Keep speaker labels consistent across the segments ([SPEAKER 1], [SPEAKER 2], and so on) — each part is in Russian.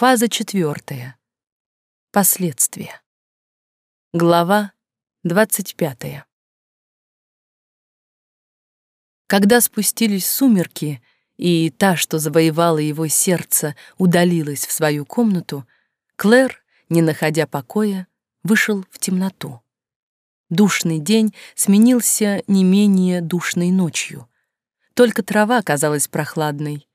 [SPEAKER 1] Фаза четвертая. Последствия. Глава двадцать пятая. Когда спустились сумерки, и та, что завоевала его сердце, удалилась в свою комнату, Клэр, не находя покоя, вышел в темноту. Душный день сменился не менее душной ночью. Только трава казалась прохладной.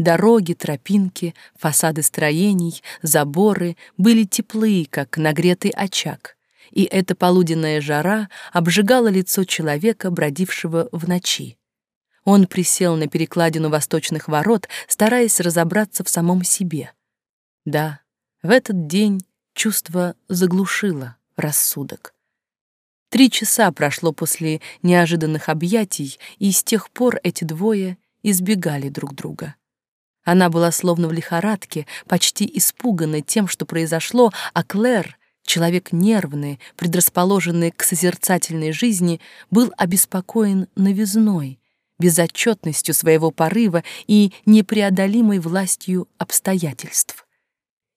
[SPEAKER 1] Дороги, тропинки, фасады строений, заборы были теплые, как нагретый очаг, и эта полуденная жара обжигала лицо человека, бродившего в ночи. Он присел на перекладину восточных ворот, стараясь разобраться в самом себе. Да, в этот день чувство заглушило рассудок. Три часа прошло после неожиданных объятий, и с тех пор эти двое избегали друг друга. Она была словно в лихорадке, почти испуганной тем, что произошло, а Клэр, человек нервный, предрасположенный к созерцательной жизни, был обеспокоен новизной, безотчетностью своего порыва и непреодолимой властью обстоятельств.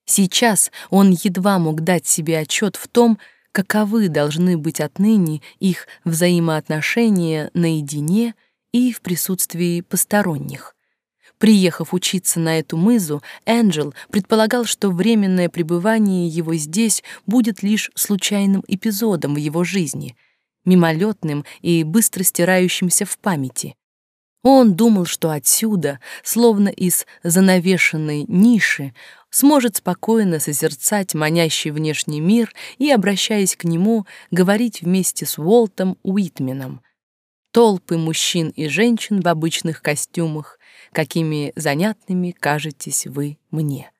[SPEAKER 1] Сейчас он едва мог дать себе отчет в том, каковы должны быть отныне их взаимоотношения наедине и в присутствии посторонних. Приехав учиться на эту мызу, Энджел предполагал, что временное пребывание его здесь будет лишь случайным эпизодом в его жизни, мимолетным и быстро стирающимся в памяти. Он думал, что отсюда, словно из занавешенной ниши, сможет спокойно созерцать манящий внешний мир и, обращаясь к нему, говорить вместе с Уолтом Уитменом. Толпы мужчин и женщин в обычных костюмах, какими занятными кажетесь вы мне.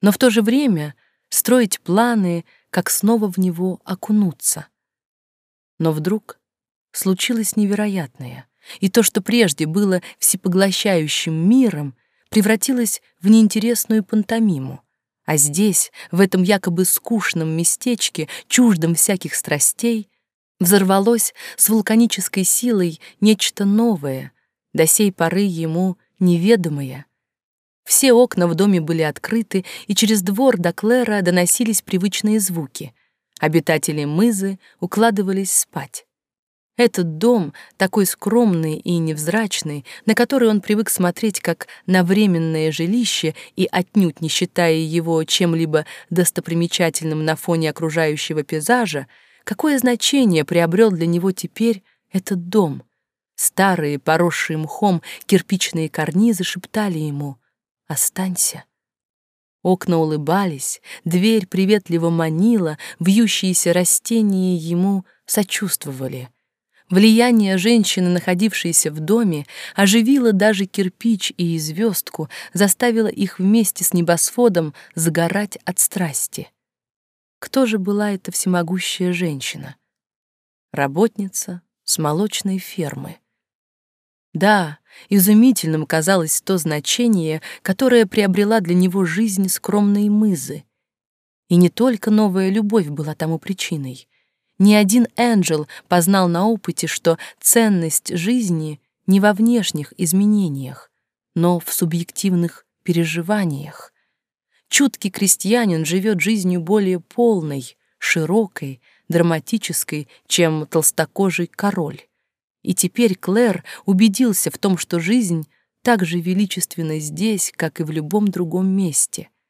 [SPEAKER 1] Но в то же время строить планы, как снова в него окунуться. Но вдруг случилось невероятное и то, что прежде было всепоглощающим миром, превратилось в неинтересную пантомиму. А здесь, в этом якобы скучном местечке, чуждом всяких страстей, взорвалось с вулканической силой нечто новое, до сей поры ему неведомое. Все окна в доме были открыты, и через двор до Клэра доносились привычные звуки. Обитатели мызы укладывались спать. Этот дом, такой скромный и невзрачный, на который он привык смотреть как на временное жилище и отнюдь не считая его чем-либо достопримечательным на фоне окружающего пейзажа, какое значение приобрел для него теперь этот дом? Старые, поросшие мхом, кирпичные карнизы шептали ему «Останься». Окна улыбались, дверь приветливо манила, вьющиеся растения ему сочувствовали — Влияние женщины, находившейся в доме, оживило даже кирпич и звездку, заставило их вместе с небосводом загорать от страсти. Кто же была эта всемогущая женщина? Работница с молочной фермы. Да, изумительным казалось то значение, которое приобрела для него жизнь скромной мызы. И не только новая любовь была тому причиной. Ни один Энджел познал на опыте, что ценность жизни не во внешних изменениях, но в субъективных переживаниях. Чуткий крестьянин живет жизнью более полной, широкой, драматической, чем толстокожий король. И теперь Клэр убедился в том, что жизнь так же величественна здесь, как и в любом другом месте —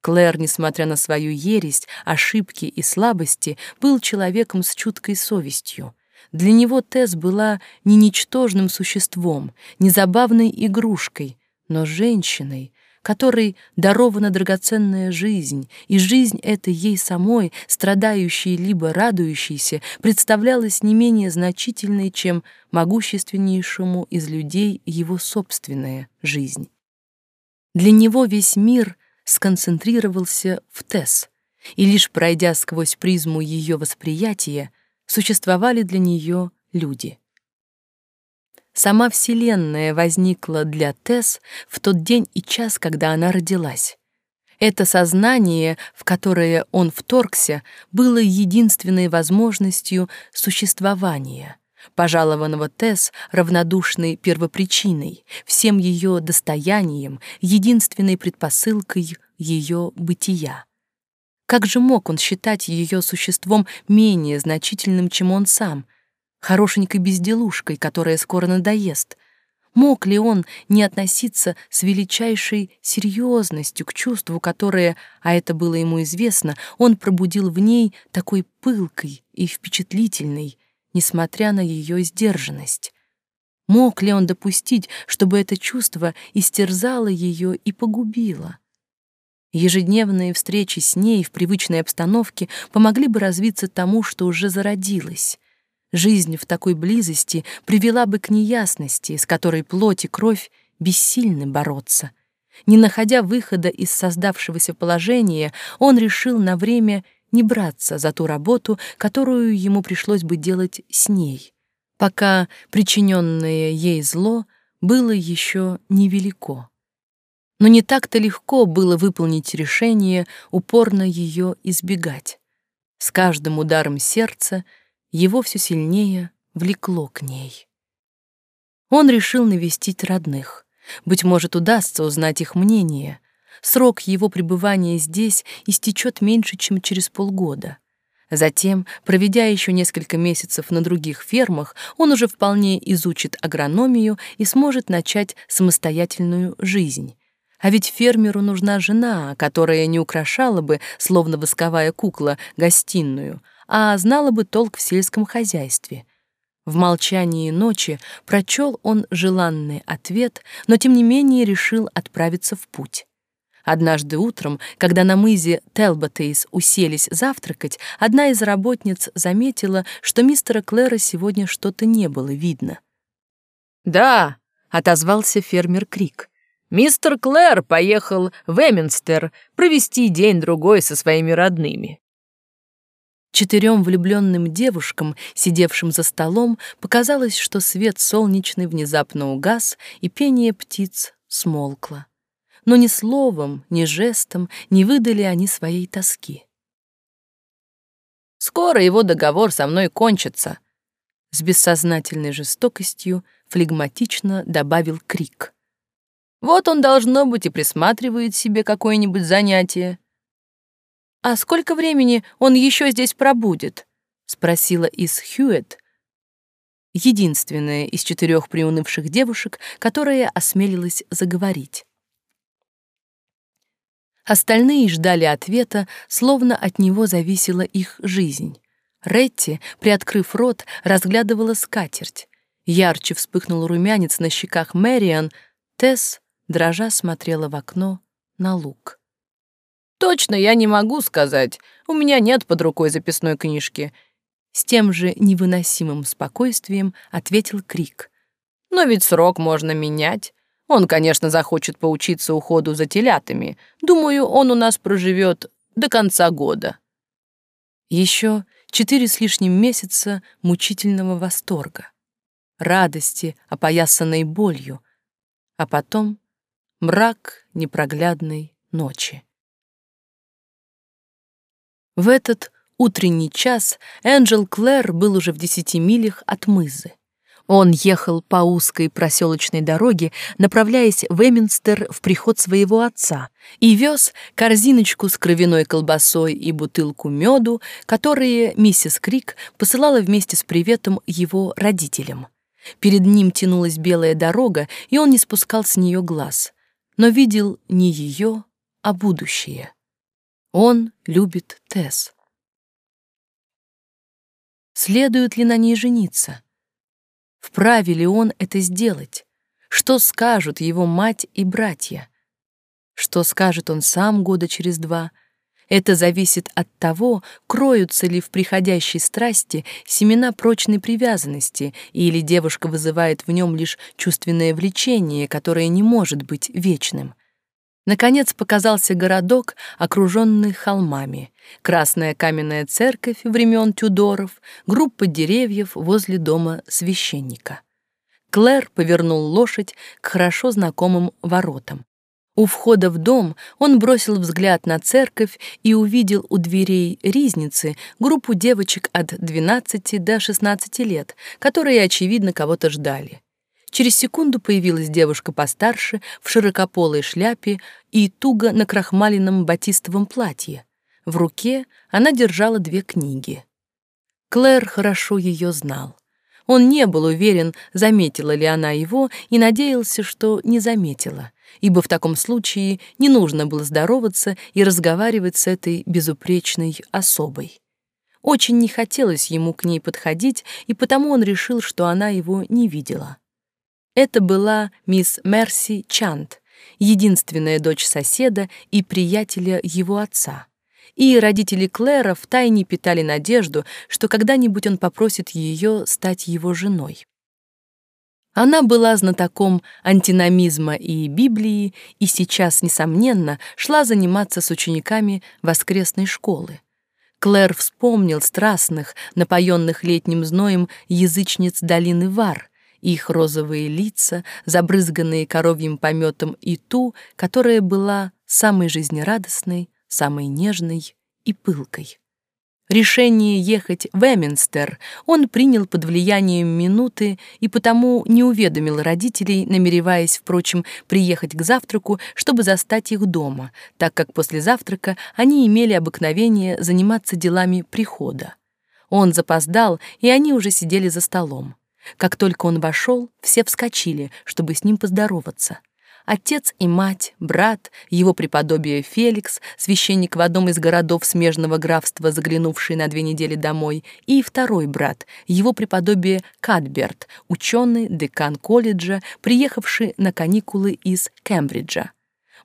[SPEAKER 1] Клэр, несмотря на свою ересь, ошибки и слабости, был человеком с чуткой совестью. Для него Тесс была не ничтожным существом, не забавной игрушкой, но женщиной, которой дарована драгоценная жизнь, и жизнь эта ей самой, страдающей либо радующейся, представлялась не менее значительной, чем могущественнейшему из людей его собственная жизнь. Для него весь мир — сконцентрировался в Тесс, и лишь пройдя сквозь призму ее восприятия, существовали для нее люди. Сама Вселенная возникла для Тесс в тот день и час, когда она родилась. Это сознание, в которое он вторгся, было единственной возможностью существования — пожалованного Тесс равнодушной первопричиной, всем ее достоянием, единственной предпосылкой ее бытия. Как же мог он считать ее существом менее значительным, чем он сам, хорошенькой безделушкой, которая скоро надоест? Мог ли он не относиться с величайшей серьезностью к чувству, которое, а это было ему известно, он пробудил в ней такой пылкой и впечатлительной, несмотря на ее сдержанность? Мог ли он допустить, чтобы это чувство истерзало ее и погубило? Ежедневные встречи с ней в привычной обстановке помогли бы развиться тому, что уже зародилось. Жизнь в такой близости привела бы к неясности, с которой плоть и кровь бессильны бороться. Не находя выхода из создавшегося положения, он решил на время не браться за ту работу, которую ему пришлось бы делать с ней пока причиненное ей зло было еще невелико. Но не так-то легко было выполнить решение упорно ее избегать. С каждым ударом сердца его все сильнее влекло к ней. Он решил навестить родных. Быть может, удастся узнать их мнение. Срок его пребывания здесь истечет меньше, чем через полгода — Затем, проведя еще несколько месяцев на других фермах, он уже вполне изучит агрономию и сможет начать самостоятельную жизнь. А ведь фермеру нужна жена, которая не украшала бы, словно восковая кукла, гостиную, а знала бы толк в сельском хозяйстве. В молчании ночи прочел он желанный ответ, но тем не менее решил отправиться в путь. Однажды утром, когда на мызе Телботейс уселись завтракать, одна из работниц заметила, что мистера Клэра сегодня что-то не было видно.
[SPEAKER 2] «Да», — отозвался фермер Крик, — «мистер Клэр поехал в Эминстер провести день-другой со своими родными».
[SPEAKER 1] Четырем влюбленным девушкам, сидевшим за столом, показалось, что свет солнечный внезапно угас, и пение птиц смолкло но ни словом, ни жестом не выдали они своей тоски.
[SPEAKER 2] «Скоро его договор со мной кончится», —
[SPEAKER 1] с бессознательной жестокостью флегматично добавил Крик.
[SPEAKER 2] «Вот он, должно быть, и присматривает себе какое-нибудь занятие».
[SPEAKER 1] «А сколько времени он еще здесь пробудет?» — спросила Ис Хьюетт, единственная из четырех приунывших девушек, которая осмелилась заговорить. Остальные ждали ответа, словно от него зависела их жизнь. Ретти, приоткрыв рот, разглядывала скатерть. Ярче вспыхнул румянец на щеках Мэриан. Тесс, дрожа, смотрела в окно на луг.
[SPEAKER 2] «Точно я не могу сказать. У меня нет под рукой записной книжки».
[SPEAKER 1] С тем же невыносимым спокойствием ответил Крик.
[SPEAKER 2] «Но ведь срок можно менять. Он, конечно, захочет поучиться уходу за телятами. Думаю, он у нас проживет до конца года.
[SPEAKER 1] Еще четыре с лишним месяца мучительного восторга, радости, опоясанной болью, а потом мрак непроглядной ночи. В этот утренний час Энджел Клэр был уже в десяти милях от мызы. Он ехал по узкой проселочной дороге, направляясь в Эминстер в приход своего отца, и вез корзиночку с кровяной колбасой и бутылку меду, которые миссис Крик посылала вместе с приветом его родителям. Перед ним тянулась белая дорога, и он не спускал с нее глаз, но видел не ее, а будущее. Он любит Тесс. Следует ли на ней жениться? Вправе ли он это сделать? Что скажут его мать и братья? Что скажет он сам года через два? Это зависит от того, кроются ли в приходящей страсти семена прочной привязанности, или девушка вызывает в нем лишь чувственное влечение, которое не может быть вечным. Наконец показался городок, окруженный холмами, красная каменная церковь времен Тюдоров, группа деревьев возле дома священника. Клэр повернул лошадь к хорошо знакомым воротам. У входа в дом он бросил взгляд на церковь и увидел у дверей ризницы группу девочек от 12 до 16 лет, которые, очевидно, кого-то ждали. Через секунду появилась девушка постарше в широкополой шляпе и туго на крахмаленном батистовом платье. В руке она держала две книги. Клэр хорошо ее знал. Он не был уверен, заметила ли она его, и надеялся, что не заметила, ибо в таком случае не нужно было здороваться и разговаривать с этой безупречной особой. Очень не хотелось ему к ней подходить, и потому он решил, что она его не видела. Это была мисс Мерси Чант, единственная дочь соседа и приятеля его отца. И родители Клэра втайне питали надежду, что когда-нибудь он попросит ее стать его женой. Она была знатоком антиномизма и Библии и сейчас, несомненно, шла заниматься с учениками воскресной школы. Клэр вспомнил страстных, напоенных летним зноем язычниц долины Вар, их розовые лица, забрызганные коровьим пометом, и ту, которая была самой жизнерадостной, самой нежной и пылкой. Решение ехать в Эминстер он принял под влиянием минуты и потому не уведомил родителей, намереваясь, впрочем, приехать к завтраку, чтобы застать их дома, так как после завтрака они имели обыкновение заниматься делами прихода. Он запоздал, и они уже сидели за столом. Как только он вошел, все вскочили, чтобы с ним поздороваться. Отец и мать, брат, его преподобие Феликс, священник в одном из городов смежного графства, заглянувший на две недели домой, и второй брат, его преподобие Кадберт, ученый, декан колледжа, приехавший на каникулы из Кембриджа.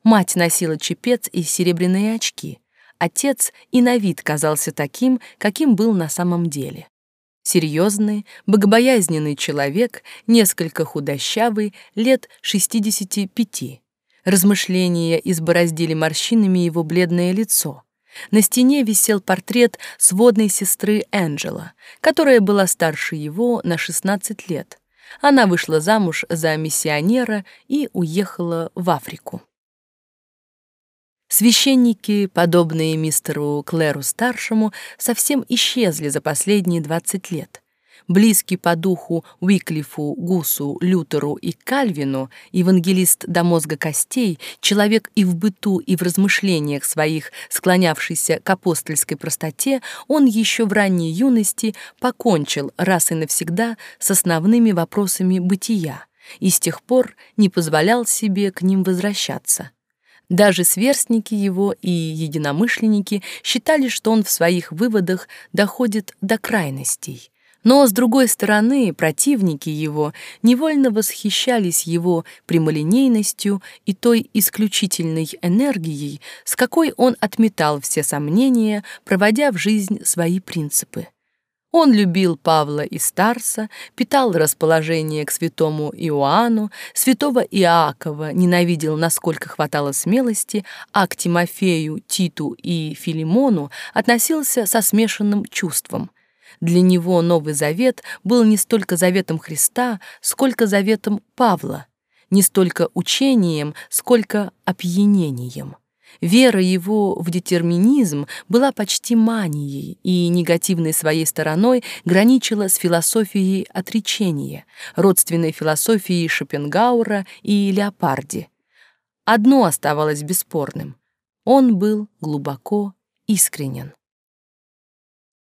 [SPEAKER 1] Мать носила чепец и серебряные очки. Отец и на вид казался таким, каким был на самом деле. Серьезный, богобоязненный человек, несколько худощавый, лет 65. Размышления избороздили морщинами его бледное лицо. На стене висел портрет сводной сестры Энджела, которая была старше его на 16 лет. Она вышла замуж за миссионера и уехала в Африку. Священники, подобные мистеру Клэру-старшему, совсем исчезли за последние 20 лет. Близкий по духу Уиклифу, Гусу, Лютеру и Кальвину, евангелист до мозга костей, человек и в быту, и в размышлениях своих, склонявшийся к апостольской простоте, он еще в ранней юности покончил раз и навсегда с основными вопросами бытия и с тех пор не позволял себе к ним возвращаться. Даже сверстники его и единомышленники считали, что он в своих выводах доходит до крайностей. Но, с другой стороны, противники его невольно восхищались его прямолинейностью и той исключительной энергией, с какой он отметал все сомнения, проводя в жизнь свои принципы. Он любил Павла и Старса, питал расположение к святому Иоанну, святого Иакова ненавидел, насколько хватало смелости, а к Тимофею, Титу и Филимону относился со смешанным чувством. Для него Новый Завет был не столько заветом Христа, сколько заветом Павла, не столько учением, сколько опьянением. Вера его в детерминизм была почти манией и негативной своей стороной граничила с философией отречения, родственной философией Шопенгауэра и Леопарди. Одно оставалось бесспорным — он был глубоко искренен.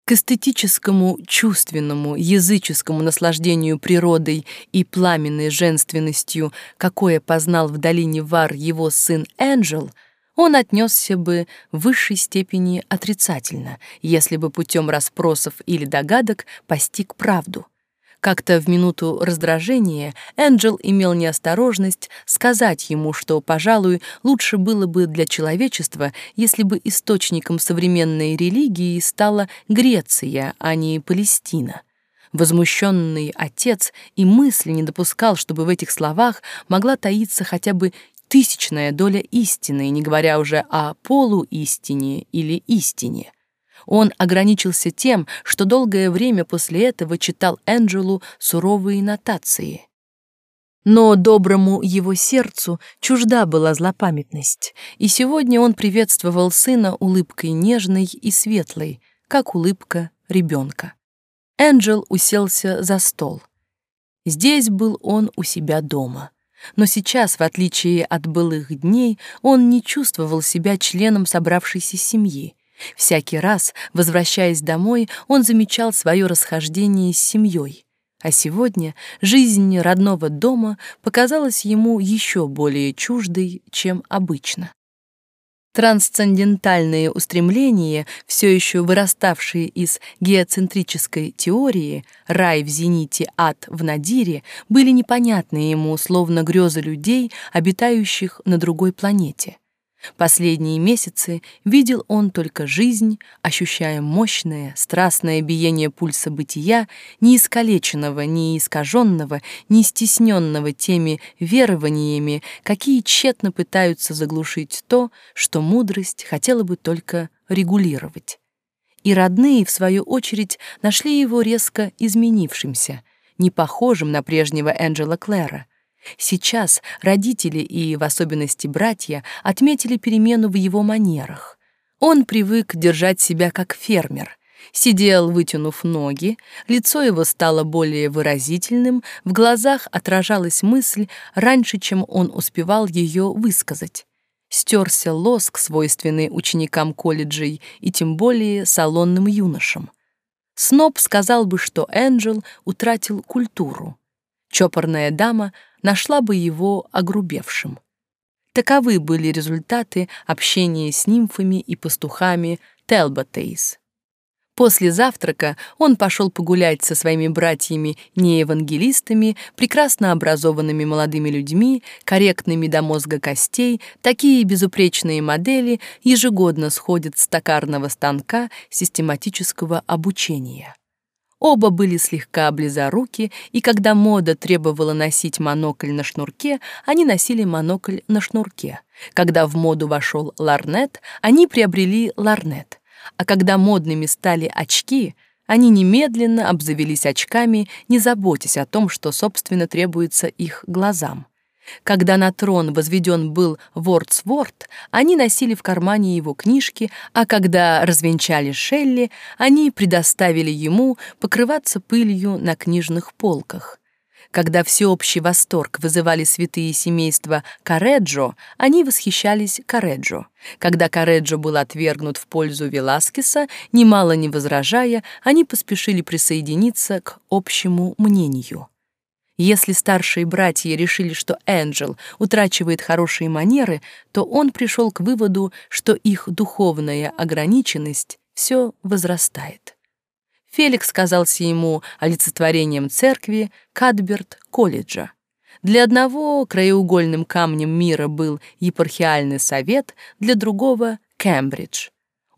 [SPEAKER 1] К эстетическому, чувственному, языческому наслаждению природой и пламенной женственностью, какое познал в долине Вар его сын Энджел — он отнесся бы в высшей степени отрицательно, если бы путем расспросов или догадок постиг правду. Как-то в минуту раздражения Энджел имел неосторожность сказать ему, что, пожалуй, лучше было бы для человечества, если бы источником современной религии стала Греция, а не Палестина. Возмущенный отец и мысли не допускал, чтобы в этих словах могла таиться хотя бы тысячная доля истины, не говоря уже о полуистине или истине. Он ограничился тем, что долгое время после этого читал Энджелу суровые нотации. Но доброму его сердцу чужда была злопамятность, и сегодня он приветствовал сына улыбкой нежной и светлой, как улыбка ребенка. Энджел уселся за стол. Здесь был он у себя дома. Но сейчас, в отличие от былых дней, он не чувствовал себя членом собравшейся семьи. Всякий раз, возвращаясь домой, он замечал свое расхождение с семьей. А сегодня жизнь родного дома показалась ему еще более чуждой, чем обычно. Трансцендентальные устремления, все еще выраставшие из геоцентрической теории «рай в зените, ад в надире», были непонятны ему, словно грезы людей, обитающих на другой планете. Последние месяцы видел он только жизнь, ощущая мощное, страстное биение пульса бытия, не искалеченного, не искаженного, не стесненного теми верованиями, какие тщетно пытаются заглушить то, что мудрость хотела бы только регулировать. И родные, в свою очередь, нашли его резко изменившимся, не похожим на прежнего Энджела Клэра, Сейчас родители и, в особенности, братья отметили перемену в его манерах. Он привык держать себя как фермер. Сидел, вытянув ноги, лицо его стало более выразительным, в глазах отражалась мысль раньше, чем он успевал ее высказать. Стерся лоск, свойственный ученикам колледжей и тем более салонным юношам. Сноб сказал бы, что Энджел утратил культуру. Чопорная дама — нашла бы его огрубевшим. Таковы были результаты общения с нимфами и пастухами Телботейс. После завтрака он пошел погулять со своими братьями-неевангелистами, прекрасно образованными молодыми людьми, корректными до мозга костей, такие безупречные модели ежегодно сходят с токарного станка систематического обучения. Оба были слегка близоруки, и когда мода требовала носить монокль на шнурке, они носили монокль на шнурке. Когда в моду вошел ларнет, они приобрели ларнет. А когда модными стали очки, они немедленно обзавелись очками, не заботясь о том, что, собственно, требуется их глазам. Когда на трон возведен был Вордсворт, они носили в кармане его книжки, а когда развенчали Шелли, они предоставили ему покрываться пылью на книжных полках. Когда всеобщий восторг вызывали святые семейства Кареджо, они восхищались Кареджо. Когда Кареджо был отвергнут в пользу Веласкеса, немало не возражая, они поспешили присоединиться к общему мнению. Если старшие братья решили, что Энджел утрачивает хорошие манеры, то он пришел к выводу, что их духовная ограниченность все возрастает. Феликс казался ему олицетворением церкви Кадберт колледжа. Для одного краеугольным камнем мира был епархиальный совет, для другого — Кембридж.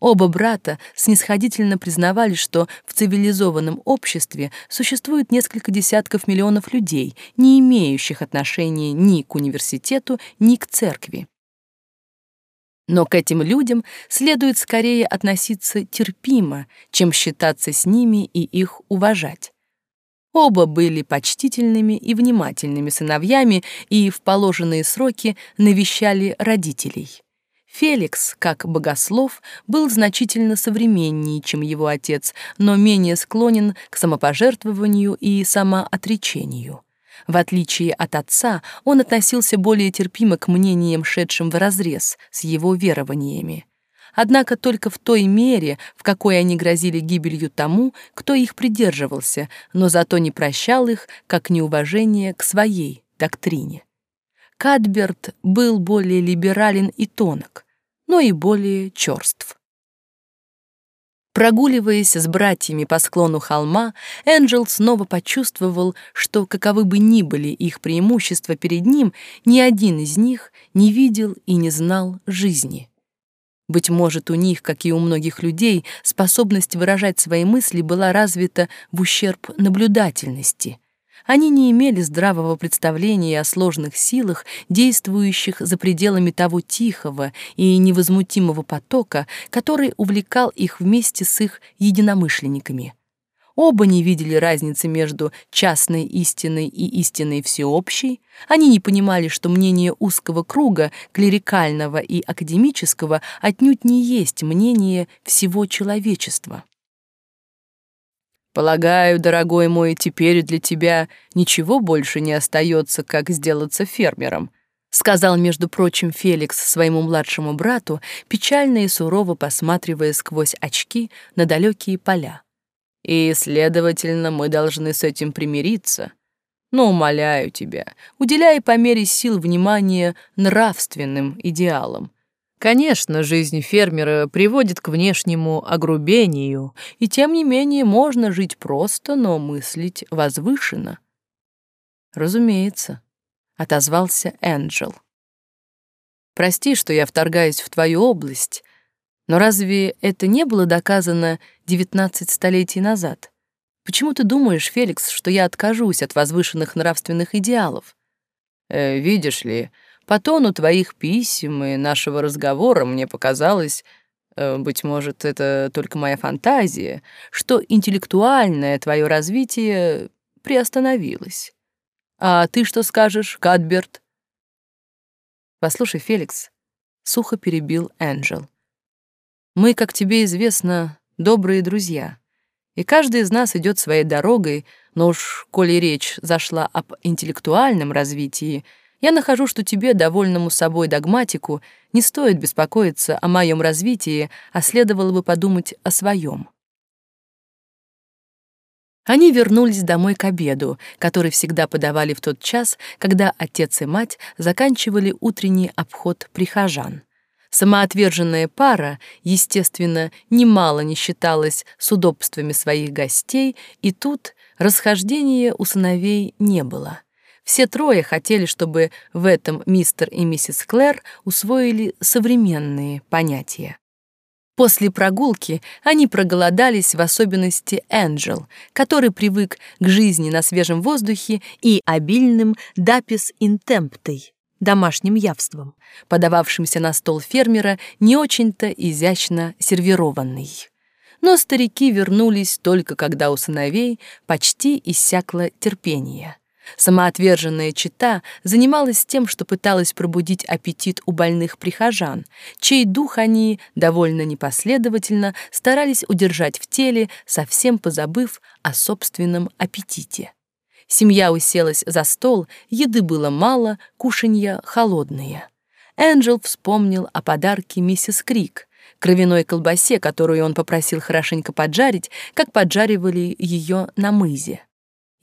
[SPEAKER 1] Оба брата снисходительно признавали, что в цивилизованном обществе существует несколько десятков миллионов людей, не имеющих отношения ни к университету, ни к церкви. Но к этим людям следует скорее относиться терпимо, чем считаться с ними и их уважать. Оба были почтительными и внимательными сыновьями и в положенные сроки навещали родителей. Феликс, как богослов, был значительно современнее, чем его отец, но менее склонен к самопожертвованию и самоотречению. В отличие от отца, он относился более терпимо к мнениям, шедшим вразрез с его верованиями. Однако только в той мере, в какой они грозили гибелью тому, кто их придерживался, но зато не прощал их, как неуважение к своей доктрине. Кадберт был более либерален и тонок но и более черств. Прогуливаясь с братьями по склону холма, Энджел снова почувствовал, что, каковы бы ни были их преимущества перед ним, ни один из них не видел и не знал жизни. Быть может, у них, как и у многих людей, способность выражать свои мысли была развита в ущерб наблюдательности — они не имели здравого представления о сложных силах, действующих за пределами того тихого и невозмутимого потока, который увлекал их вместе с их единомышленниками. Оба не видели разницы между частной истиной и истиной всеобщей. Они не понимали, что мнение узкого круга, клерикального и академического, отнюдь не есть мнение всего человечества. Полагаю, дорогой мой, теперь для тебя ничего больше не остается, как сделаться фермером, сказал, между прочим, Феликс своему младшему брату, печально и сурово посматривая сквозь очки на далекие поля. И, следовательно, мы должны с этим примириться. Но, умоляю тебя, уделяй по мере сил внимание нравственным идеалам, Конечно, жизнь фермера приводит к внешнему огрубению, и тем не менее можно жить просто, но мыслить возвышенно. Разумеется, отозвался Энджел. Прости, что я вторгаюсь в твою область, но разве это не было доказано 19 столетий назад? Почему ты думаешь, Феликс, что я откажусь от возвышенных нравственных идеалов? Э, видишь ли, по тону твоих писем и нашего разговора мне показалось, э, быть может, это только моя фантазия, что интеллектуальное твое развитие приостановилось. А ты что скажешь, Кадберт? Послушай, Феликс, сухо перебил Энджел. Мы, как тебе известно, добрые друзья, и каждый из нас идет своей дорогой, но уж коли речь зашла об интеллектуальном развитии — я нахожу, что тебе, довольному собой догматику, не стоит беспокоиться о моем развитии, а следовало бы подумать о своем. Они вернулись домой к обеду, который всегда подавали в тот час, когда отец и мать заканчивали утренний обход прихожан. Самоотверженная пара, естественно, немало не считалась с удобствами своих гостей, и тут расхождения у сыновей не было. Все трое хотели, чтобы в этом мистер и миссис Клэр усвоили современные понятия. После прогулки они проголодались, в особенности Энджел, который привык к жизни на свежем воздухе и обильным дапис интемптой, домашним явством, подававшимся на стол фермера, не очень-то изящно сервированный. Но старики вернулись только когда у сыновей почти иссякло терпение. Самоотверженная чита занималась тем, что пыталась пробудить аппетит у больных прихожан, чей дух они довольно непоследовательно старались удержать в теле, совсем позабыв о собственном аппетите. Семья уселась за стол, еды было мало, кушанья холодные. Энджел вспомнил о подарке миссис Крик, кровяной колбасе, которую он попросил хорошенько поджарить, как поджаривали ее на мызе.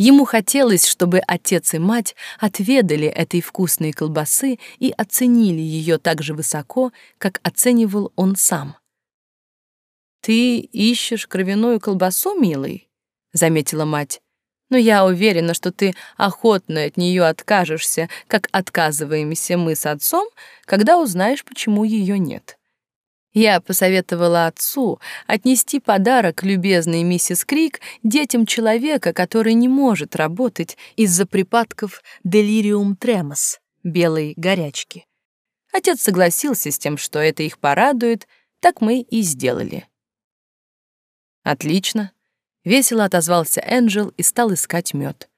[SPEAKER 1] Ему хотелось, чтобы отец и мать отведали этой вкусной колбасы и оценили ее так же высоко, как оценивал он сам. «Ты ищешь кровяную колбасу, милый?» — заметила мать. «Но я уверена, что ты охотно от нее откажешься, как отказываемся мы с отцом, когда узнаешь, почему ее нет». Я посоветовала отцу отнести подарок любезной миссис Крик детям человека, который не может работать из-за припадков делириум тремос, белой горячки. Отец согласился с тем, что это их порадует, так мы и сделали. Отлично. Весело отозвался Энджел и стал искать мед.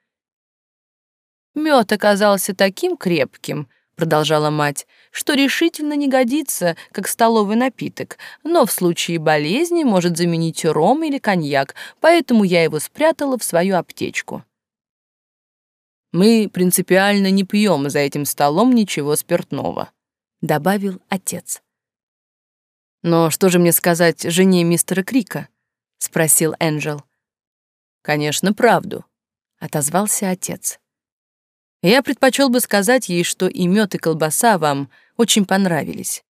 [SPEAKER 1] Мед оказался таким крепким, продолжала мать, что решительно не годится как столовый напиток, но в случае болезни может заменить ром или коньяк, поэтому я его спрятала в свою аптечку. Мы принципиально не пьем за этим столом ничего спиртного, добавил отец. Но что же мне сказать жене мистера Крика? спросил Энджел. Конечно, правду, отозвался отец. Я предпочел бы сказать ей, что и мед, и колбаса вам очень понравились.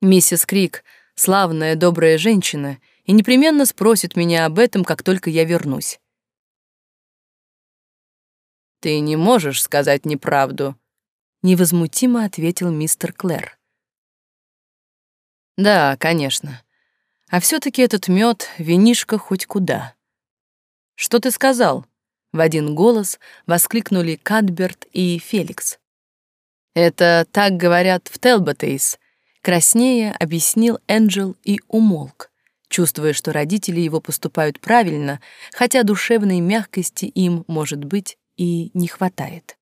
[SPEAKER 1] Миссис Крик — славная, добрая женщина и непременно спросит меня об этом, как только я вернусь. «Ты не можешь сказать неправду», — невозмутимо ответил мистер Клэр. «Да, конечно. А все таки этот мед винишка хоть куда. Что ты сказал?» В один голос воскликнули Кадберт и Феликс. «Это так говорят в Телботейс», — краснее объяснил Энджел и умолк, чувствуя, что родители его поступают правильно, хотя душевной мягкости им, может быть, и не хватает.